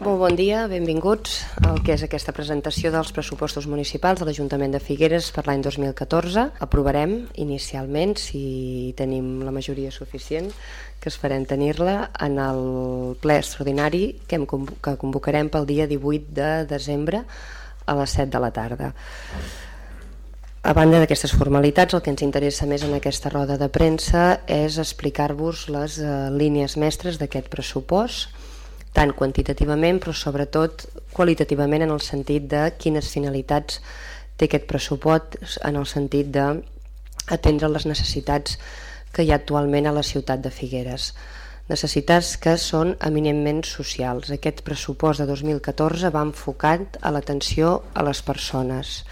Molt bon dia, benvinguts al que és aquesta presentació dels pressupostos municipals de l'Ajuntament de Figueres per l'any 2014. Aprovarem inicialment, si tenim la majoria suficient, que esperem tenir-la en el ple extraordinari que, hem, que convocarem pel dia 18 de desembre a les 7 de la tarda. A banda d'aquestes formalitats, el que ens interessa més en aquesta roda de premsa és explicar-vos les eh, línies mestres d'aquest pressupost, tant quantitativament però sobretot qualitativament en el sentit de quines finalitats té aquest pressupost en el sentit de atendre les necessitats que hi ha actualment a la ciutat de Figueres necessitats que són eminentment socials. Aquest pressupost de 2014 va enfocat a l'atenció a les persones.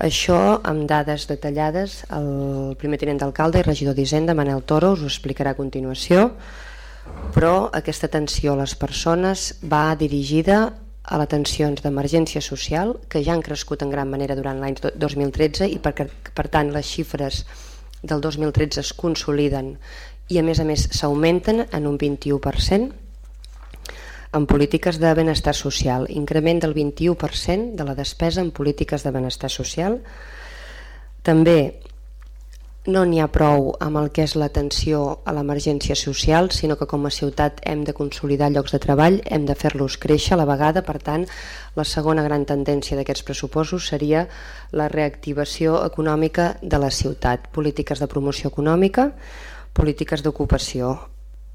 Això, amb dades detallades, el primer tinent d'alcalde i regidor d'Hisenda, Manel Toro, us ho explicarà a continuació però aquesta atenció a les persones va dirigida a les atencions d'emergència social que ja han crescut en gran manera durant l'any 2013 i per, per tant les xifres del 2013 es consoliden i a més a més s'augmenten en un 21% en polítiques de benestar social, increment del 21% de la despesa en polítiques de benestar social. També no n'hi ha prou amb el que és l'atenció a l'emergència social, sinó que com a ciutat hem de consolidar llocs de treball, hem de fer-los créixer a la vegada, per tant, la segona gran tendència d'aquests pressupostos seria la reactivació econòmica de la ciutat, polítiques de promoció econòmica, polítiques d'ocupació,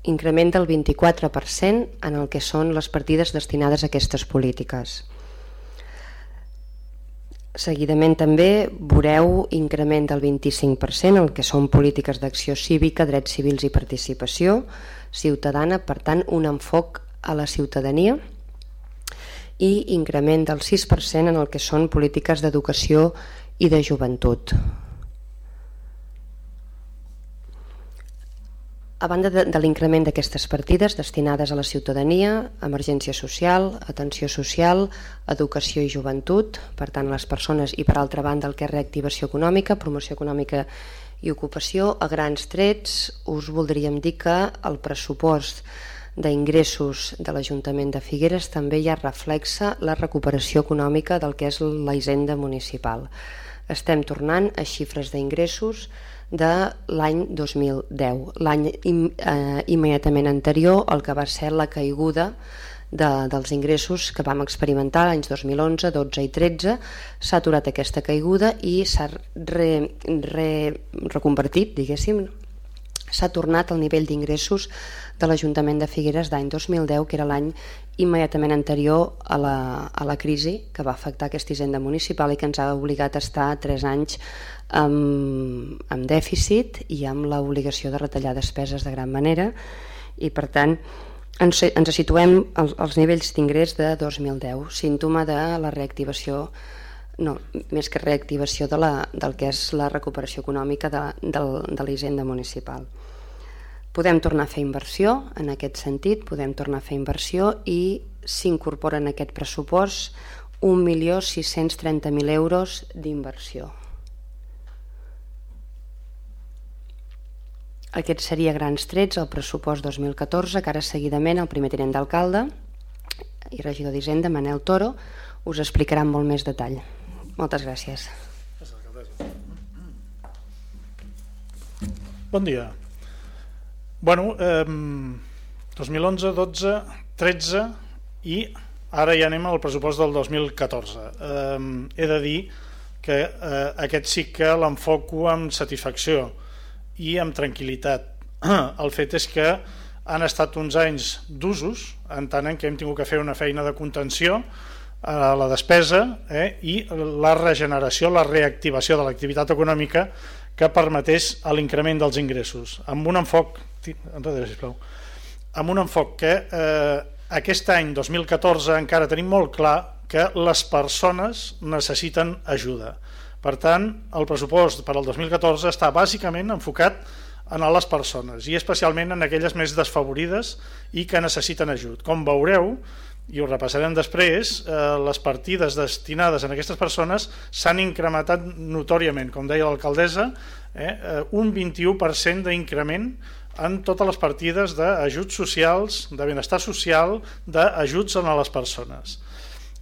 increment del 24% en el que són les partides destinades a aquestes polítiques. Seguidament també veureu increment del 25% el que són polítiques d'acció cívica, drets civils i participació ciutadana, per tant un enfoc a la ciutadania i increment del 6% en el que són polítiques d'educació i de joventut. A banda de, de l'increment d'aquestes partides destinades a la ciutadania, emergència social, atenció social, educació i joventut, per tant les persones, i per altra banda el que és reactivació econòmica, promoció econòmica i ocupació, a grans trets us voldríem dir que el pressupost d'ingressos de l'Ajuntament de Figueres també ja reflexa la recuperació econòmica del que és la hisenda municipal. Estem tornant a xifres d'ingressos de l'any 2010, l'any eh, immediatament anterior al que va ser la caiguda de, dels ingressos que vam experimentar l'anys 2011, 12 i 13 s'ha aturat aquesta caiguda i s'ha re, re, reconvertit, diguéssim, s'ha tornat al nivell d'ingressos de l'Ajuntament de Figueres d'any 2010, que era l'any immediatament anterior a la, a la crisi que va afectar aquesta hisenda municipal i que ens ha obligat a estar 3 anys amb, amb dèficit i amb l'obligació de retallar despeses de gran manera i per tant ens, ens situem als, als nivells d'ingrés de 2010, símptoma de la reactivació no, més que reactivació de la, del que és la recuperació econòmica de, de, de l'hisenda municipal. Podem tornar a fer inversió en aquest sentit, podem tornar a fer inversió i s'incorpora en aquest pressupost 1.630.000 euros d'inversió. Aquest seria grans trets el pressupost 2014, que ara seguidament el primer tinent d'alcalde i regidor d'Hisenda, Manel Toro, us explicarà amb molt més detall. Moltes gràcies. Bon dia. Bueno, eh, 2011, 12, 13 i ara ja anem al pressupost del 2014. Eh, he de dir que eh, aquest sí que l'enfoco amb satisfacció i amb tranquil·litat. El fet és que han estat uns anys d'usos, en tant en hem tingut que fer una feina de contenció a la despesa eh, i la regeneració, la reactivació de l'activitat econòmica que permetés l'increment dels ingressos, amb un enfoc amb un enfoc que eh, aquest any 2014 encara tenim molt clar que les persones necessiten ajuda per tant, el pressupost per al 2014 està bàsicament enfocat en les persones i especialment en aquelles més desfavorides i que necessiten ajut. Com veureu, i ho repassarem després, eh, les partides destinades a aquestes persones s'han incrementat notòriament, com deia l'alcaldessa, eh, eh un 21% d'increment en totes les partides d'ajuts socials, de benestar social, d'ajuts a les persones.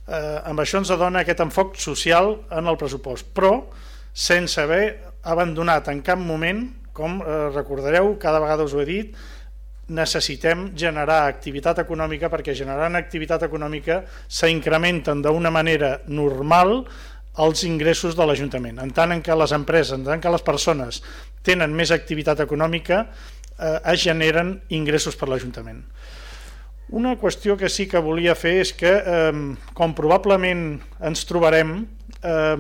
Eh, amb això ens adona aquest enfoc social en el pressupost, però sense haver abandonat en cap moment, com eh, recordareu, cada vegada us ho he dit, necessitem generar activitat econòmica perquè generant activitat econòmica s'incrementen d'una manera normal els ingressos de l'Ajuntament. En tant en què les empreses, en tant que les persones tenen més activitat econòmica, eh, es generen ingressos per l'Ajuntament. Una qüestió que sí que volia fer és que, eh, com probablement ens trobarem, eh,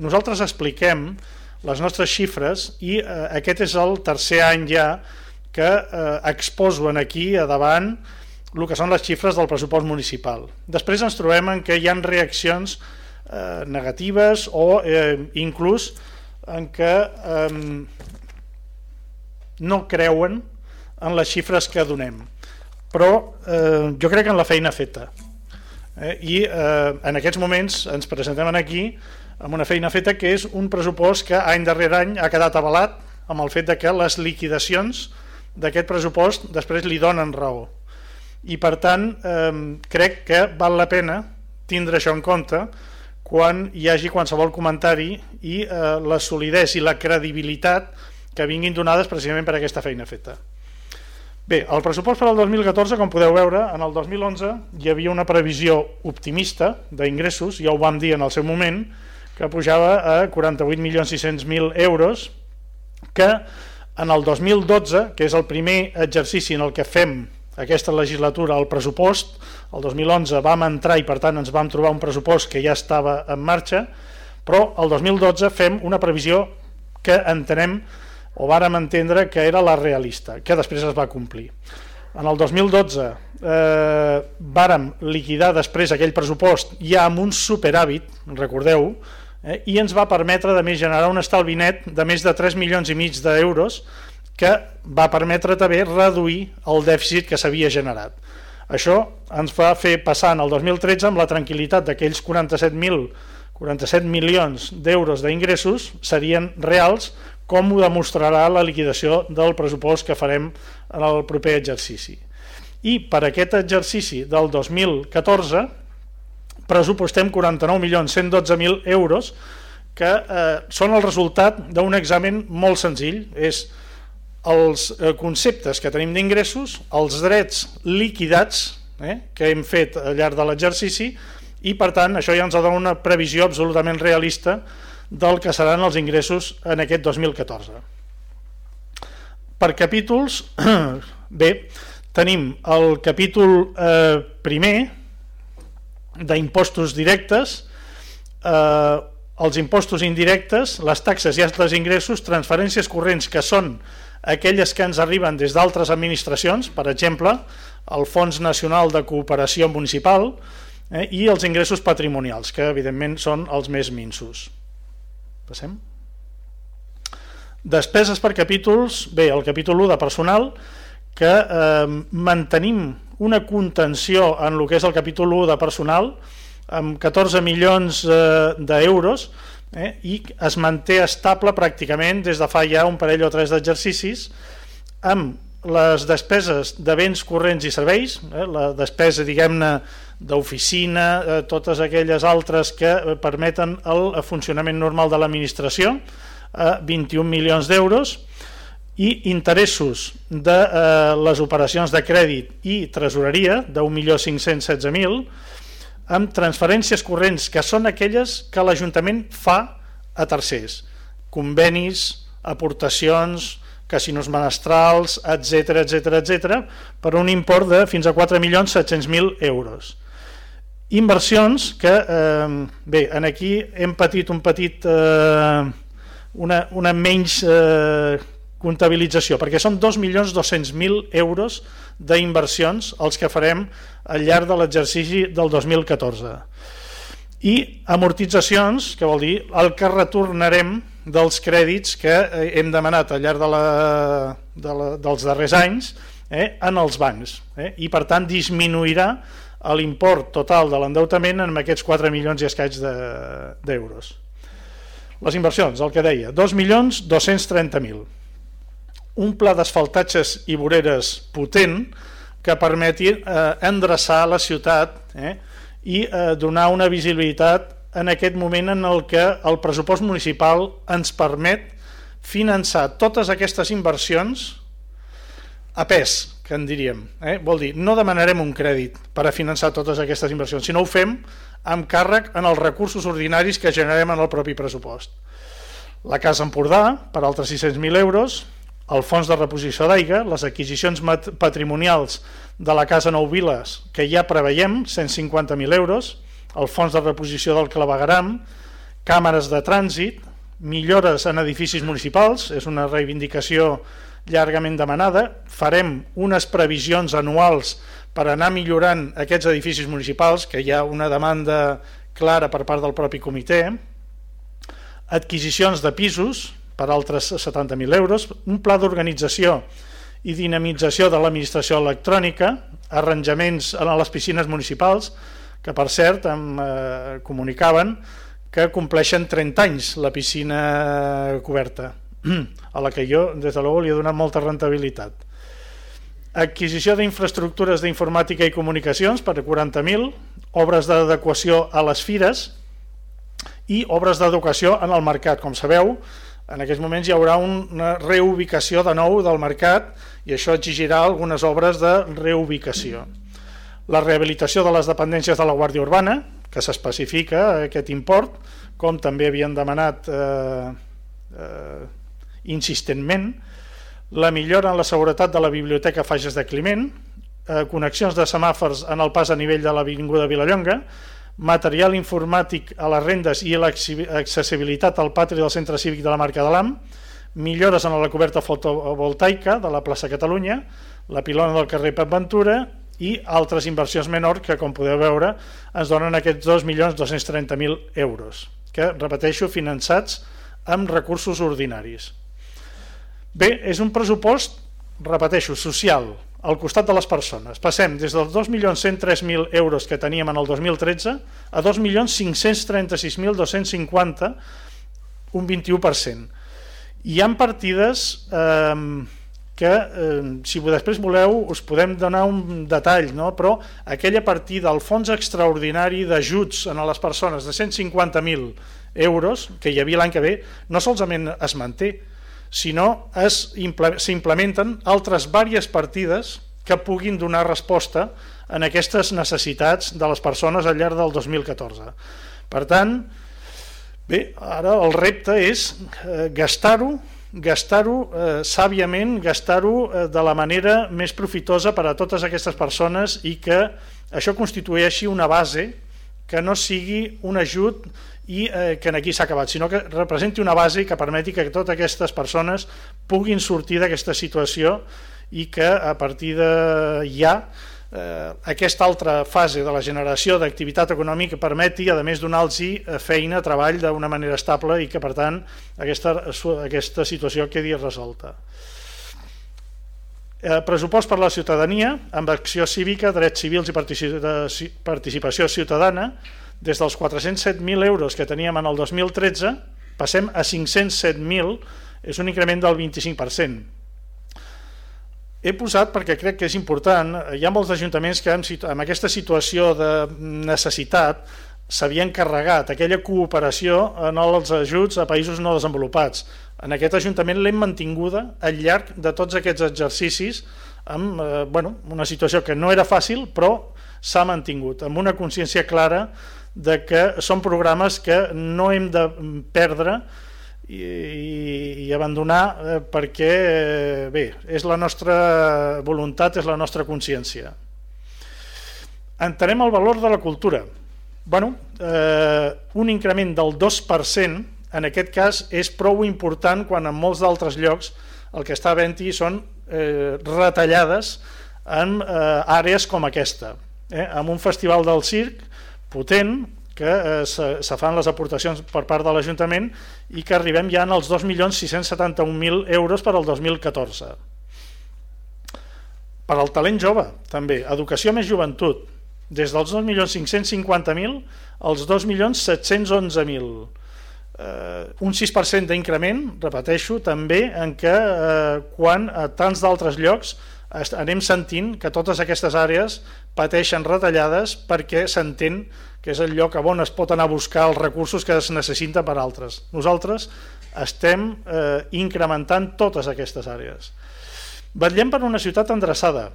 nosaltres expliquem les nostres xifres i eh, aquest és el tercer any ja que eh, exposo aquí a davant el que són les xifres del pressupost municipal. Després ens trobem en què hi han reaccions eh, negatives o eh, inclús en què eh, no creuen en les xifres que donem. Però eh, jo crec en la feina feta. Eh, I eh, en aquests moments ens presentem aquí amb una feina feta que és un pressupost que any darrere any ha quedat avalat amb el fet de que les liquidacions d'aquest pressupost després li donen raó. I per tant, eh, crec que val la pena tindre això en compte quan hi hagi qualsevol comentari i eh, la solidesa i la credibilitat que vinguin donades precisament per aquesta feina feta. Bé, el pressupost per al 2014, com podeu veure, en el 2011 hi havia una previsió optimista d'ingressos, ja ho vam dir en el seu moment, que pujava a 48.600.000 euros, que en el 2012, que és el primer exercici en el que fem aquesta legislatura el pressupost, el 2011 vam entrar i per tant ens vam trobar un pressupost que ja estava en marxa, però el 2012 fem una previsió que entenem o vàrem entendre que era la realista, que després es va complir. En el 2012 eh, vàrem liquidar després aquell pressupost ja amb un superàvit, recordeu, eh, i ens va permetre de més generar un estalvi net de més de 3 milions i mig d'euros que va permetre també reduir el dèficit que s'havia generat. Això ens va fer passar en el 2013 amb la tranquil·litat d'aquells 47.000 47 milions d'euros d'ingressos serien reals com ho demostrarà la liquidació del pressupost que farem en el proper exercici. I per aquest exercici del 2014 pressupostem 49.112.000 euros que eh, són el resultat d'un examen molt senzill, és els eh, conceptes que tenim d'ingressos, els drets liquidats eh, que hem fet al llarg de l'exercici i per tant això ja ens ha donat una previsió absolutament realista del que seran els ingressos en aquest 2014. Per capítols, bé, tenim el capítol eh, primer, d'impostos directes, eh, els impostos indirectes, les taxes i altres ingressos, transferències corrents que són aquelles que ens arriben des d'altres administracions, per exemple, el Fons Nacional de Cooperació Municipal eh, i els ingressos patrimonials, que evidentment són els més minsos. Passem. Despeses per capítols, bé, el capítol 1 de personal, que eh, mantenim una contenció en el que és el capítol 1 de personal amb 14 milions eh, d'euros eh, i es manté estable pràcticament des de fa ja un parell o tres d'exercicis amb les despeses de béns corrents i serveis, eh, la despesa diguem-ne d'oficina, eh, totes aquelles altres que eh, permeten el funcionament normal de l'administració, eh, 21 milions d'euros, i interessos de eh, les operacions de crèdit i tresoreria de 1.516.000 amb transferències corrents que són aquelles que l'Ajuntament fa a tercers, convenis, aportacions, casinos menestrals, etc etc etc per un import de fins a 4.700.000 euros. Inversions que, eh, bé, en aquí hem patit un petit, eh, una, una menys eh, comptabilització, perquè són 2.200.000 euros d'inversions els que farem al llarg de l'exercici del 2014. I amortitzacions, que vol dir el que retornarem dels crèdits que eh, hem demanat al llarg de la, de la, dels darrers anys eh, en els bancs. Eh, I per tant disminuirà l'import total de l'endeutament en aquests 4 milions i escaig d'euros. De, les inversions, el que deia, 2.230.000 un pla d'asfaltatges i voreres potent que permeti eh, endreçar la ciutat eh, i eh, donar una visibilitat en aquest moment en el que el pressupost municipal ens permet finançar totes aquestes inversions a pes, que en diríem. Eh? Vol dir, no demanarem un crèdit per a finançar totes aquestes inversions, sinó ho fem amb càrrec en els recursos ordinaris que generem en el propi pressupost. La Casa Empordà, per altres 600.000 euros, el fons de reposició d'aigua, les adquisicions patrimonials de la Casa Nou Viles, que ja preveiem, 150.000 euros, el fons de reposició del clavegaram, càmeres de trànsit, millores en edificis municipals, és una reivindicació llargament demanada, farem unes previsions anuals per anar millorant aquests edificis municipals, que hi ha una demanda clara per part del propi comitè, adquisicions de pisos per altres 70.000 euros, un pla d'organització i dinamització de l'administració electrònica, arranjaments a les piscines municipals, que per cert em eh, comunicaven que compleixen 30 anys la piscina coberta, a la que jo des de l'ou li he donat molta rentabilitat. Adquisició d'infraestructures d'informàtica i comunicacions per 40.000, obres d'adequació a les fires i obres d'educació en el mercat. Com sabeu, en aquests moments hi haurà una reubicació de nou del mercat i això exigirà algunes obres de reubicació la rehabilitació de les dependències de la Guàrdia Urbana, que s'especifica aquest import, com també havien demanat eh, eh, insistentment, la millora en la seguretat de la Biblioteca Fages de Climent, eh, connexions de semàfors en el pas a nivell de l'Avinguda Vilallonga, material informàtic a les rendes i l'accessibilitat al patri del Centre Cívic de la Marca de l'AM, millores en la coberta fotovoltaica de la plaça Catalunya, la pilona del carrer Pep Ventura i altres inversions menors que, com podeu veure, ens donen aquests 2.230.000 euros, que, repeteixo, finançats amb recursos ordinaris. Bé, és un pressupost, repeteixo, social, al costat de les persones. Passem des dels 2.103.000 euros que teníem en el 2013 a 2.536.250, un 21%. Hi han partides... Eh, que eh, si després voleu us podem donar un detall, no? però aquella partida, el fons extraordinari d'ajuts a les persones de 150.000 euros que hi havia l'any que ve, no solament es manté, sinó s'implementen altres vàries partides que puguin donar resposta en aquestes necessitats de les persones al llarg del 2014. Per tant, bé, ara el repte és eh, gastar-ho gastar-ho eh, sàviament, gastar-ho eh, de la manera més profitosa per a totes aquestes persones i que això constitueixi una base que no sigui un ajut i eh, que aquí s'ha acabat, sinó que representi una base que permeti que totes aquestes persones puguin sortir d'aquesta situació i que a partir de ja eh, aquesta altra fase de la generació d'activitat econòmica permeti, a més donar-los eh, feina, treball d'una manera estable i que per tant aquesta, aquesta situació quedi resolta. Eh, pressupost per la ciutadania amb acció cívica, drets civils i participació ciutadana des dels 407.000 euros que teníem en el 2013 passem a 507.000 és un increment del 25% he posat perquè crec que és important, hi ha molts ajuntaments que amb aquesta situació de necessitat s'havien carregat aquella cooperació en els ajuts a països no desenvolupats. En aquest ajuntament l'hem mantinguda al llarg de tots aquests exercicis amb eh, bueno, una situació que no era fàcil però s'ha mantingut amb una consciència clara de que són programes que no hem de perdre i, i, i abandonar eh, perquè eh, bé, és la nostra voluntat, és la nostra consciència. Entenem el valor de la cultura. Bueno, eh, un increment del 2% en aquest cas és prou important quan en molts d'altres llocs el que està havent-hi són eh, retallades en eh, àrees com aquesta. Eh, amb un festival del circ potent que eh, se, se fan les aportacions per part de l'Ajuntament i que arribem ja en els 2.671.000 euros per al 2014. Per al talent jove, també, educació més joventut, des dels 2.550.000 als 2.711.000. eh, un 6% d'increment, repeteixo, també en què eh, quan a tants d'altres llocs anem sentint que totes aquestes àrees pateixen retallades perquè s'entén que és el lloc on es pot anar a buscar els recursos que es necessita per altres. Nosaltres estem eh, incrementant totes aquestes àrees. Vetllem per una ciutat endreçada,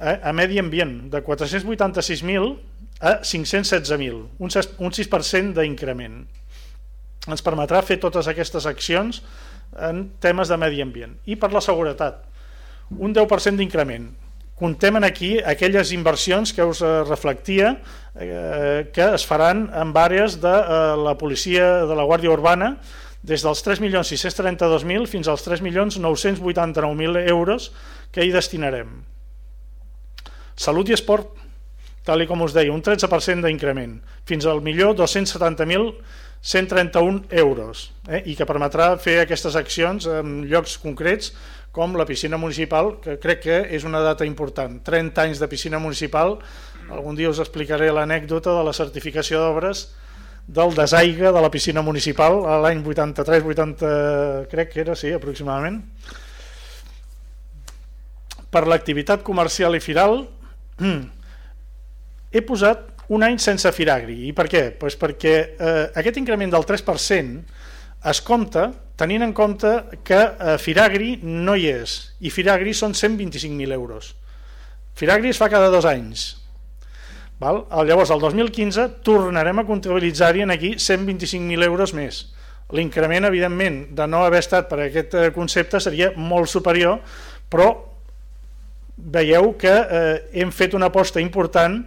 eh, a medi ambient, de 486.000 a 516.000, un 6% d'increment. Ens permetrà fer totes aquestes accions en temes de medi ambient. I per la seguretat, un 10% d'increment. Contem aquí aquelles inversions que us eh, reflectia eh, que es faran en àrees de eh, la policia de la Guàrdia Urbana des dels 3.632.000 fins als 3.989.000 euros que hi destinarem. Salut i esport, tal com us deia, un 13% d'increment, fins al millor 270.131 euros, eh? i que permetrà fer aquestes accions en llocs concrets com la piscina municipal, que crec que és una data important. 30 anys de piscina municipal, algun dia us explicaré l'anècdota de la certificació d'obres del desaiga de la piscina municipal a l'any 83-80, crec que era, sí, aproximadament. Per l'activitat comercial i firal he posat un any sense Firagri. I per què? Pues perquè eh, aquest increment del 3% es compta tenint en compte que eh, Firagri no hi és i Firagri són 125.000 euros. Firagri es fa cada dos anys. Val? Llavors, el 2015 tornarem a comptabilitzar-hi aquí 125.000 euros més. L'increment, evidentment, de no haver estat per aquest eh, concepte seria molt superior, però veieu que eh, hem fet una aposta important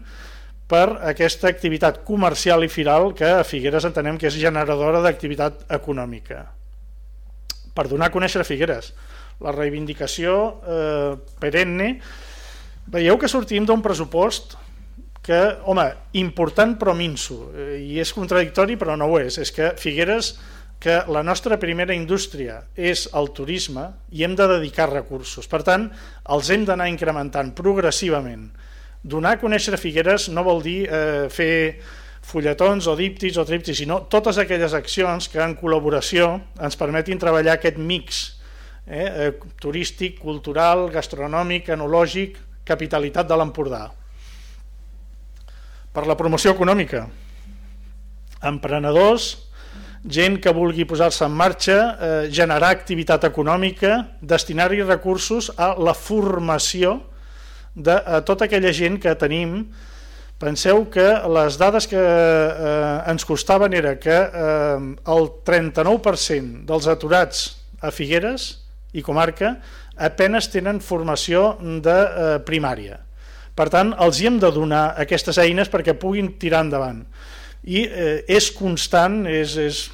per aquesta activitat comercial i firal que a Figueres entenem que és generadora d'activitat econòmica. Per donar a conèixer Figueres. La reivindicació eh, perenne, veieu que sortim d'un pressupost que, home, important però minso, eh, i és contradictori però no ho és, és que Figueres que la nostra primera indústria és el turisme i hem de dedicar recursos. Per tant, els hem d'anar incrementant progressivament. Donar a conèixer Figueres no vol dir eh, fer fulletons o díptics o tríptics, sinó totes aquelles accions que en col·laboració ens permetin treballar aquest mix eh, eh, turístic, cultural, gastronòmic, enològic, capitalitat de l'Empordà. Per la promoció econòmica, emprenedors, gent que vulgui posar-se en marxa, eh, generar activitat econòmica, destinar-hi recursos a la formació de a tota aquella gent que tenim penseu que les dades que eh, ens costaven era que eh, el 39% dels aturats a Figueres i comarca apenes tenen formació de eh, primària. Per tant, els hi hem de donar aquestes eines perquè puguin tirar endavant. I eh, és constant, és, és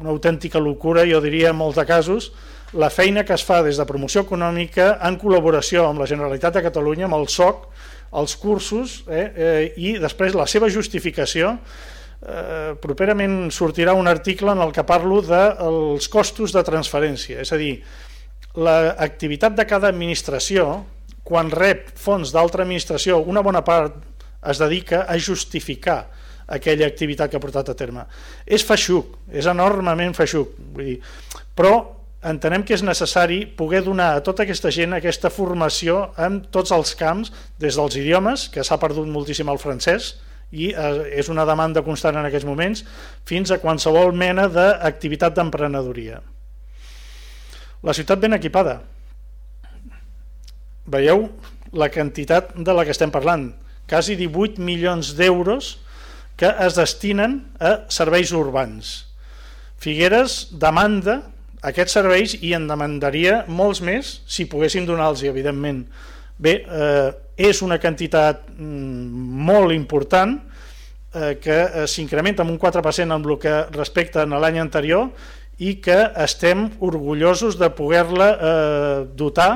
una autèntica locura, jo diria en molts de casos, la feina que es fa des de promoció econòmica en col·laboració amb la Generalitat de Catalunya, amb el SOC, els cursos eh, eh, i després la seva justificació eh, properament sortirà un article en el que parlo dels de costos de transferència, és a dir, l'activitat de cada administració, quan rep fons d'altra administració, una bona part es dedica a justificar aquella activitat que ha portat a terme. És feixuc, és enormement feixuc, vull dir, però entenem que és necessari poder donar a tota aquesta gent aquesta formació en tots els camps, des dels idiomes, que s'ha perdut moltíssim el francès, i eh, és una demanda constant en aquests moments, fins a qualsevol mena d'activitat d'emprenedoria. La ciutat ben equipada. Veieu la quantitat de la que estem parlant, quasi 18 milions d'euros que es destinen a serveis urbans. Figueres demanda aquests serveis i en demandaria molts més si poguéssim donar-los, evidentment. Bé, eh, és una quantitat mm, molt important eh, que eh, s'incrementa amb un 4% amb el que respecta a l'any anterior i que estem orgullosos de poder-la eh, dotar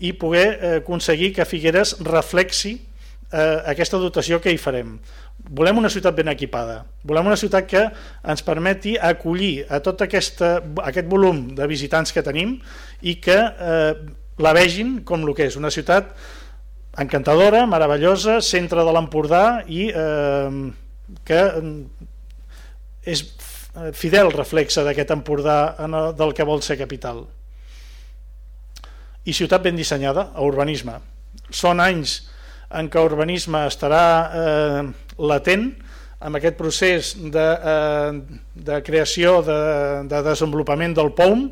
i poder eh, aconseguir que Figueres reflexi eh, aquesta dotació que hi farem volem una ciutat ben equipada, volem una ciutat que ens permeti acollir a tot aquesta, aquest volum de visitants que tenim i que eh, la vegin com el que és, una ciutat encantadora, meravellosa, centre de l'Empordà i eh, que és eh, fidel reflexe d'aquest Empordà del que vol ser capital. I ciutat ben dissenyada, a urbanisme. Són anys en què urbanisme estarà eh, latent amb aquest procés de, eh, de creació, de, de desenvolupament del POUM,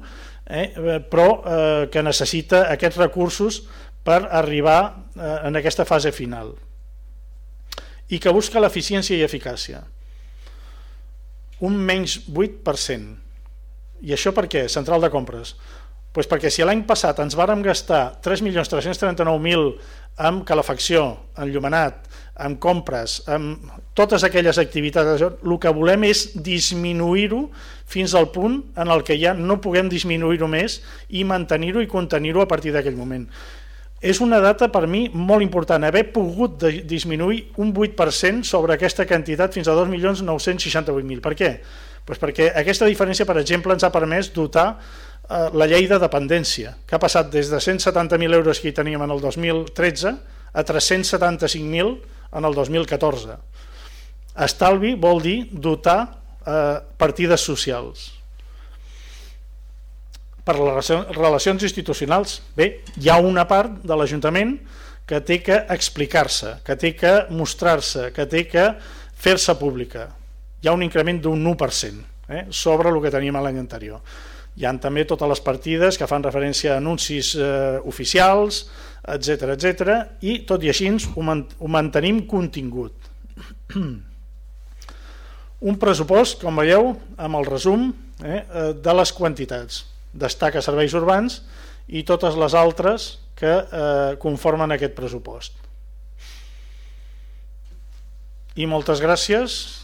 eh, però eh, que necessita aquests recursos per arribar eh, en aquesta fase final i que busca l'eficiència i eficàcia un menys 8%. I això per què? Central de compres. Pues perquè si l'any passat ens vàrem gastar 3.339.000 amb calefacció, enllumenat, amb compres, amb totes aquelles activitats, el que volem és disminuir-ho fins al punt en el que ja no puguem disminuir-ho més i mantenir-ho i contenir-ho a partir d'aquell moment és una data per mi molt important, haver pogut disminuir un 8% sobre aquesta quantitat fins a 2.968.000. Per què? Pues perquè aquesta diferència, per exemple, ens ha permès dotar la llei de dependència, que ha passat des de 170.000 euros que hi teníem en el 2013 a 375.000 en el 2014. Estalvi vol dir dotar eh, partides socials per les relacions institucionals. Bé, hi ha una part de l'Ajuntament que té que explicar-se, que té que mostrar-se, que té que fer-se pública. Hi ha un increment d'un 1% eh, sobre el que teníem l'any anterior. Hi han també totes les partides que fan referència a anuncis eh, oficials, etc etc i tot i així ho, man ho mantenim contingut. un pressupost, com veieu, amb el resum eh, eh de les quantitats destaca serveis urbans i totes les altres que eh, conformen aquest pressupost. I moltes gràcies